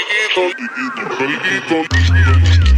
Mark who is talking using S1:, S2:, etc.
S1: Amiguito, amiguito, amiguito.